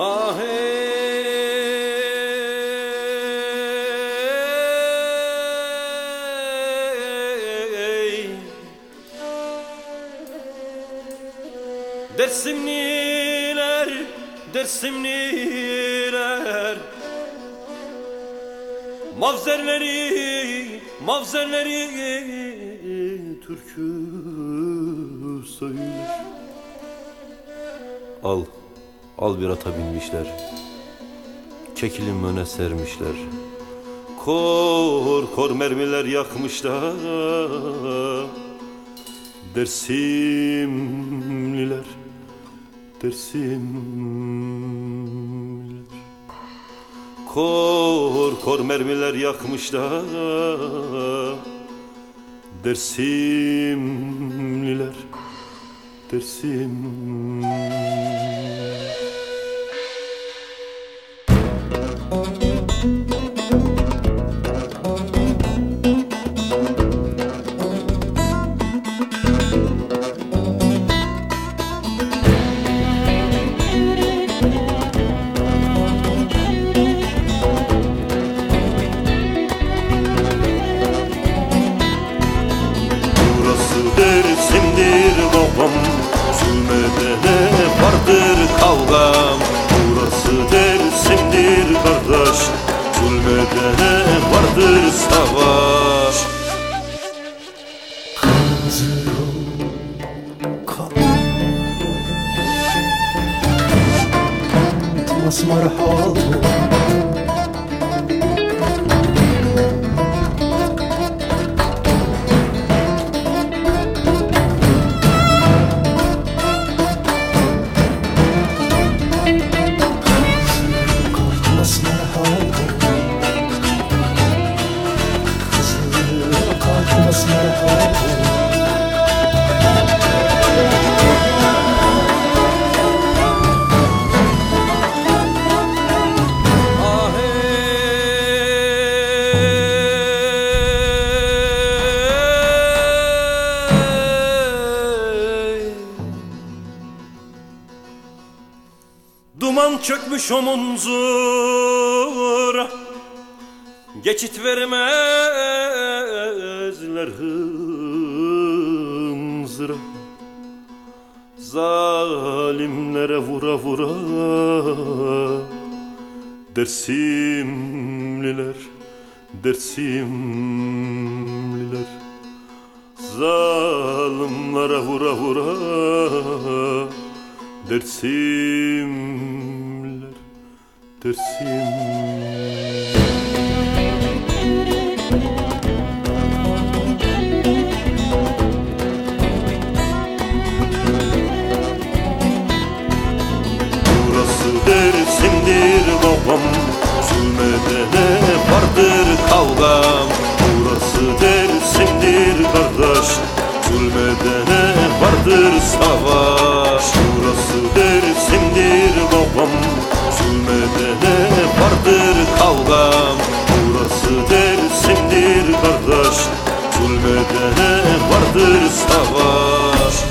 Ah hey Dersimliler, Dersimliler Mavzerleri, mavzerleri türkü söyler Al, al bir ata binmişler. Çekilin öne sermişler. Kor kor mermiler yakmışlar. Dersimliler Dersimliler. Kor kor mermiler yakmışlar. Dersimliler Dersimliler dersimdir babam. Zulmedene vardır kavgam. Burası der dersimdir kardeş Zulmedene vardır savaş. Kızıl Kal Nasıl merhamet çökmüş omuzura Geçit vermezler hınzıra. Zalimlere vura vura Dersimliler, dersimliler. Zalimlere vura vura Dersimliler, dersimliler Burası Dersim'dir babam Zulmedene vardır kavgam? Burası Dersim'dir kardeş Zulmedene vardır savaş babam. Zulmedene vardır kavgam? Burası Dersim'dir kardeş. Zulmedene vardır savaş